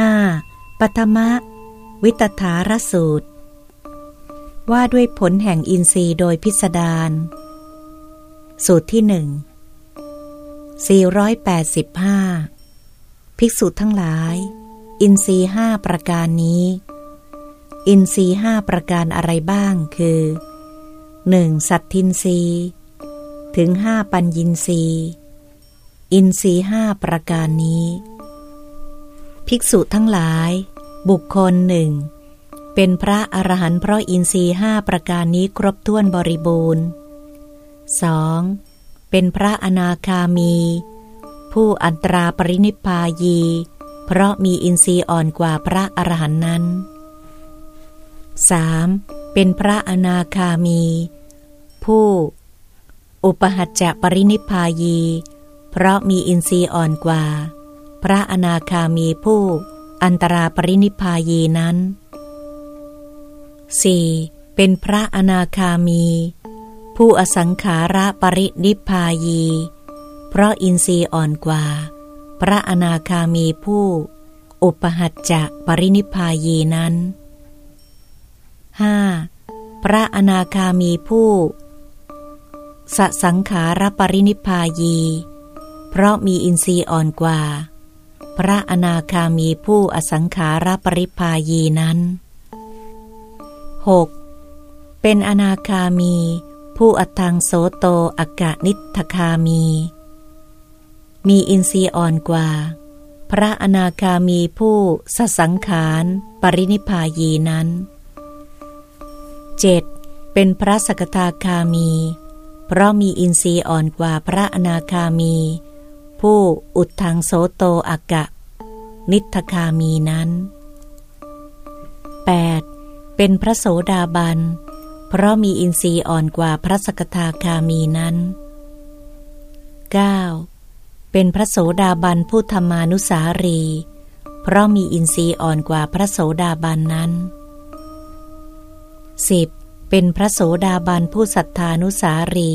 5. ปัทมะ วิตถารสูตร ว่าด้วยผลแห่งอินทรีย์โดยพิสดารสูตรที่หนึ่ง485 ภิกษุทั้งหลาย อินทรีห้าประการนี้ อินทรีห้าประการอะไรบ้างคือ 1. สัตทินรีถึงห้าปัญญินรีอินทรีห้าประการนี้ ภิกษุทั้งหลาย บุคคลหนึ่ง เป็นพระอรหันต์เพราะอินทรีห้าประการนี้ครบถ้วนบริบูรณ์ 2. เป็นพระอนาคามี ผู้อันตราปรินิพพายี เพราะมีอินทรีย์อ่อนกว่าพระอรหันต์นั้น 3. เป็นพระอนาคามี ผู้ อุปหัจจะปรินิพพายี เพราะมีอินทรีย์อ่อนกว่า พระอนาคามีผู้อันตราปรินิพพายีนั้น 4. เป็นพระอนาคามี ผู้อสังขาระปรินิพพายี เพราะอินทรีย์อ่อนกว่า พระอนาคามีผู้ อุปหัจจะปรินิพพายีนั้น 5. พระอนาคามีผู้สสังขารปรินิพพายี เพราะมีอินทรีย์อ่อนกว่า พระอนาคามีผู้อสังขารปริพายีนั้น 6. เป็นอนาคามี ผู้อัตังโสโตอากานิทคามี มีอินทรีย์อ่อนกว่า พระอนาคามีผู้สสังขารปรินิพายีนั้น 7. เป็นพระสกทาคามี เพราะมีอินทรีย์อ่อนกว่าพระอนาคามี ผู้อุดทางโสโตอากะ นิทคามีนั้น 8. เป็นพระโสดาบัน เพราะมีอินทรีย์อ่อนกว่าพระสกทาคามีนั้น 9. เป็นพระโสดาบันผู้ธรรมานุสารี เพราะมีอินทรีย์อ่อนกว่าพระโสดาบันนั้น 10. เป็นพระโสดาบันผู้ศรัทธานุสารี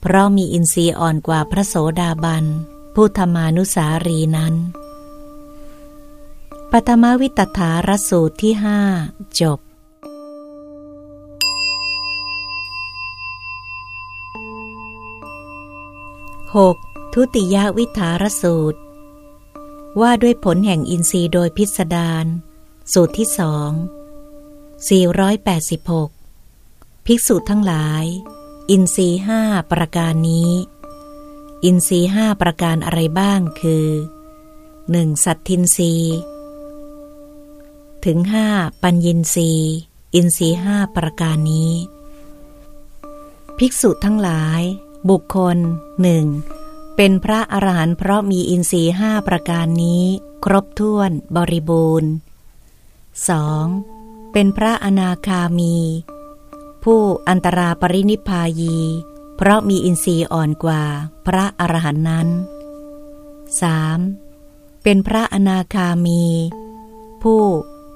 เพราะมีอินทรีย์อ่อนกว่าพระโสดาบัน ผู้ธรรมานุสารีนั้นปฐมวิตถารสูตรที่ห้าจบ 6. ทุติยวิถารสูตร ว่าด้วยผลแห่งอินทรีย์โดยพิสดารสูตรที่สอง486 ภิกษุทั้งหลาย อินทรีห้าประการนี้ อินทรีห้าประการอะไรบ้างคือ 1. สัตทินรีถึงห้าปัญญินรีอินทรีห้าประการนี้ ภิกษุทั้งหลาย บุคคลหนึ่งเป็นพระอรหันต์เพราะมีอินทรีห้าประการนี้ ครบถ้วนบริบูรณ์ 2. เป็นพระอนาคามี ผู้อันตราปรินิพพายี เพราะมีอินทรีย์อ่อนกว่าพระอรหันต์นั้น 3. เป็นพระอนาคามี ผู้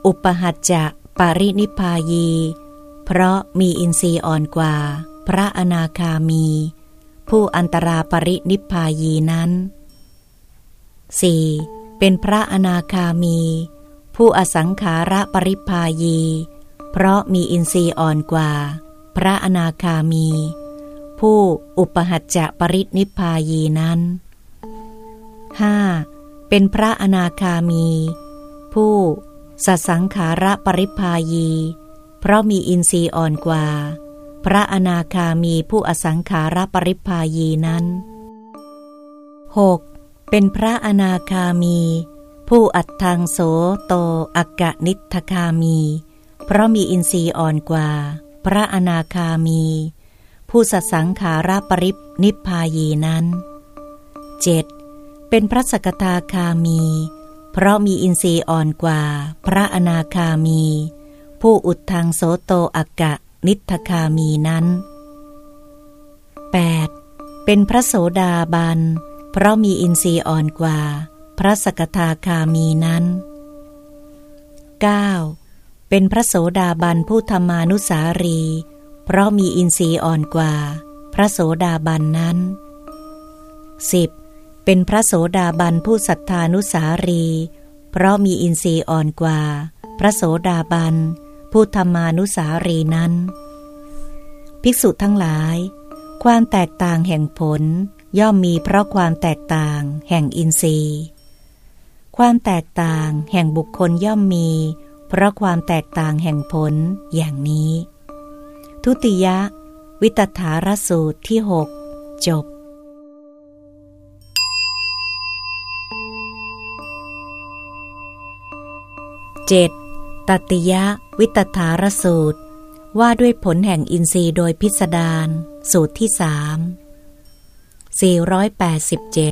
อุปหัจจะปรินิพพายี เพราะมีอินทรีย์อ่อนกว่า พระอนาคามี ผู้อันตราปรินิพพายีนั้น 4. เป็นพระอนาคามี ผู้อสังขาระปริพายี เพราะมีอินทรีย์อ่อนกว่า พระอนาคามี ผู้อุปหัจจะปรินิพพายีนั้น 5. เป็นพระอนาคามี ผู้สัสังขาระปริพายี เพราะมีอินทรีย์อ่อนกว่า พระอนาคามีผู้อสังขาระปริพายีนั้น 6. เป็นพระอนาคามี ผู้อัตทังโสโตอักกนิทคามี เพราะมีอินทรีย์อ่อนกว่า พระอนาคามี ผู้สัสังขาระปรินิพพายีนั้น 7. เป็นพระสกทาคามี เพราะมีอินทรีย์อ่อนกว่า พระอนาคามี ผู้อุดทางโสโตอักกะนิทคามีนั้น 8. เป็นพระโสดาบัน เพราะมีอินทรีย์อ่อนกว่า พระสกทาคามีนั้น 9. เป็นพระโสดาบันผู้ธรรมานุสารี เพราะมีอินทรีย์อ่อนกว่า พระโสดาบันนั้น 10. เป็นพระโสดาบันผู้ศรัทธานุสารีเพเพราะมีอินทรีย์อ่อนกว่า พระโสดาบันผู้ธรรมานุสารีนั้น ภิกษุทั้งหลาย ความแตกต่างแห่งผลย่อมมีเพราะความแตกต่างแห่งอินทรีย์ ความแตกต่างแห่งบุคคลย่อมมี เพราะความแตกต่างแห่งผลอย่างนี้ ทุติยะ วิตถารสูตรที่หกจบเจ็ดตติยะ วิตถารสูตร ว่าด้วยผลแห่งอินทรีย์โดยพิสดารสูตรที่สาม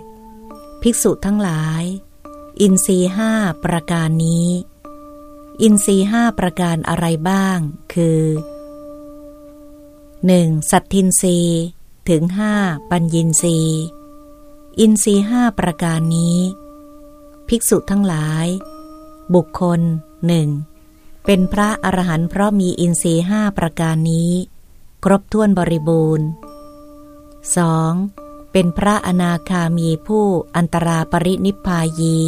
487 ภิกษุทั้งหลาย อินทรีห้าประการนี้ อินทรีห้าประการอะไรบ้าง คือ 1. สัตทินรีถึงห้าปัญญินรีอินทรีห้าประการนี้ ภิกษุทั้งหลาย บุคคลหนึ่งเป็นพระอรหันต์เพราะมีอินทรีห้าประการนี้ ครบถ้วนบริบูรณ์ 2. เป็นพระอนาคามีผู้อันตราปรินิพพายี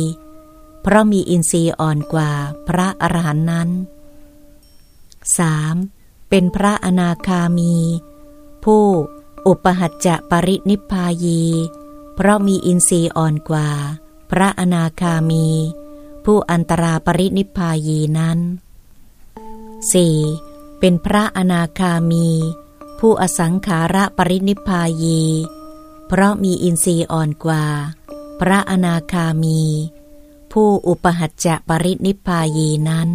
เพราะมีอินทรีย์อ่อนกว่าพระอรหันต์นั้น 3. เป็นพระอนาคามี ผู้อุปหัจจะปรินิพพายี เพราะมีอินทรีย์อ่อนกว่า พระอนาคามี ผู้อันตราปรินิพพายีนั้น 4. เป็นพระอนาคามี ผู้อสังขาระปรินิพพายี เพราะมีอินทรีย์อ่อนกว่า พระอนาคามี ผู้อุปหัจจะปรินิพายีนั้น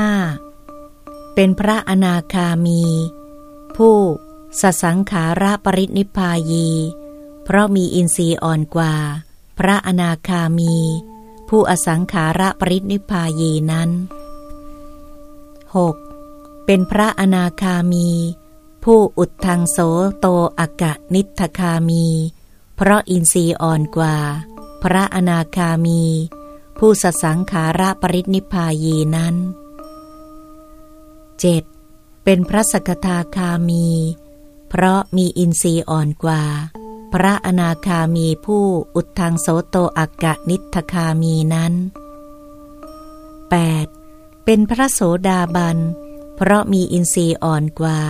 5. เป็นพระอนาคามี ผู้สสังขาระปรินิพายี เพราะมีอินทรีย์อ่อนกว่า พระอนาคามี ผู้อสังขาระปรินิพายีนั้น 6. เป็นพระอนาคามี ผู้อุดทางโสโตอากะนิทคามี เพราะอินทรีย์อ่อนกว่า พระอนาคามี ผู้สสังขาระปรินิพายีนั้น 7. เป็นพระสกทาคามี เพราะมีอินทรีย์อ่อนกว่า พระอนาคามีผู้อุดทางโสโตอากะนิทคามีนั้น 8. เป็นพระโสดาบัน เพราะมีอินทรีย์อ่อนกว่า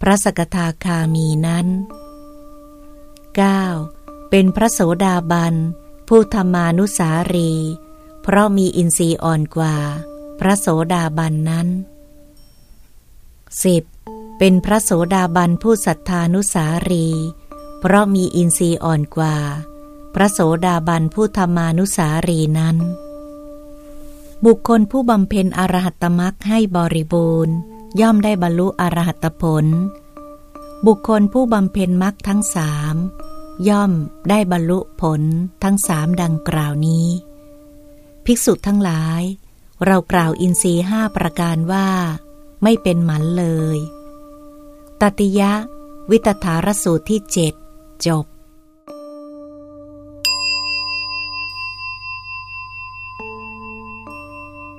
พระสกทาคามีนั้น 9. เป็นพระโสดาบัน ผู้ธรรมานุสารี เพราะมีอินทรีย์อ่อนกว่า พระโสดาบันนั้น 10. เป็นพระโสดาบันผู้ศรัทธานุสารี เพราะมีอินทรีย์อ่อนกว่า พระโสดาบันผู้ธรรมานุสารีนั้น บุคคลผู้บำเพ็ญอรหัตมรักให้บริบูรณ์ ย่อมได้บรรลุอรหัตผล บุคคลผู้บำเพ็ญมรรคทั้งสามย่อมได้บรรลุผลทั้งสามดังกล่าวนี้ ภิกษุทั้งหลาย เรากล่าวอินทรีห้าประการว่า ไม่เป็นหมันเลย ตติยะ วิตถารสูตรที่เจ็ดจบ